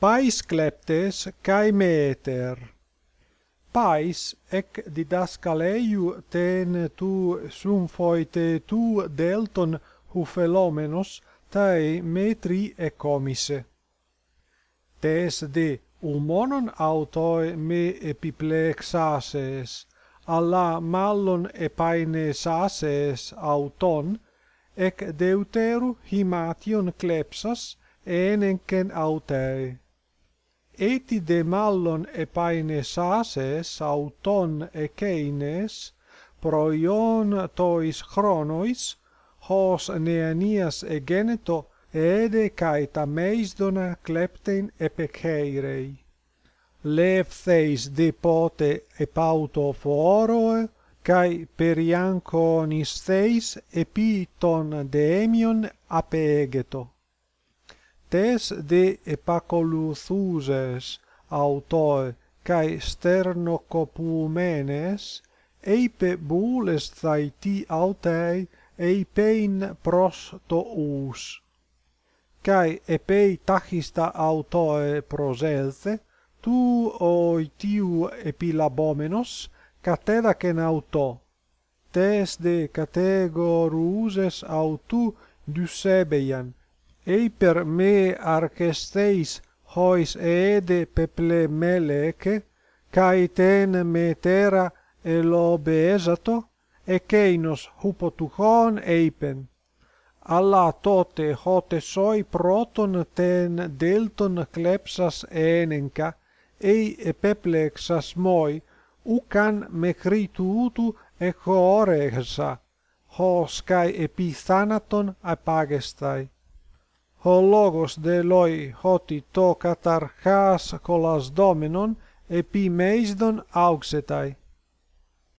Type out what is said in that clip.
Pais kleptes kai meter. Pais ec didaskaleiu ten tu sum foite tu delton hufelomenos tai metri ecomise. Tes de umonon autoe me epiplexases, alla mallon epaine sases auton, ec deuteru himation klepsas enenken autae eti de mallon epaenes ases auton echeines proion tois chronois hos neanias egeneto Εἰδε καί τα μέισδωνα κλέπτεν επεκχέηρει. Λεύθεις δεπότε επαύτο φοόροε, καί περιάνκον εισθείς επί των δεέμιον απέγετο tes de epacoluzuses autoe kai sternocopumenes eipe bules thaiti autei eipein pros to ous kai epei tachista autoe proselthe tu oitiu epilabomenos catedacen auto tes de categoruses autu dusebeian per me archesteis hois ede peple meleke, kai ten me tera elobeesato, ekeinos hupotuchon eipen. Alla tote hote soi proton ten delton klepsas enenka, ei epeplexas moi, ucan mecrituutu echo orehsa, hos kai epithanaton apagestai ho logos de loi hoti to katarchas kolas dominon epi meisdon auxetai.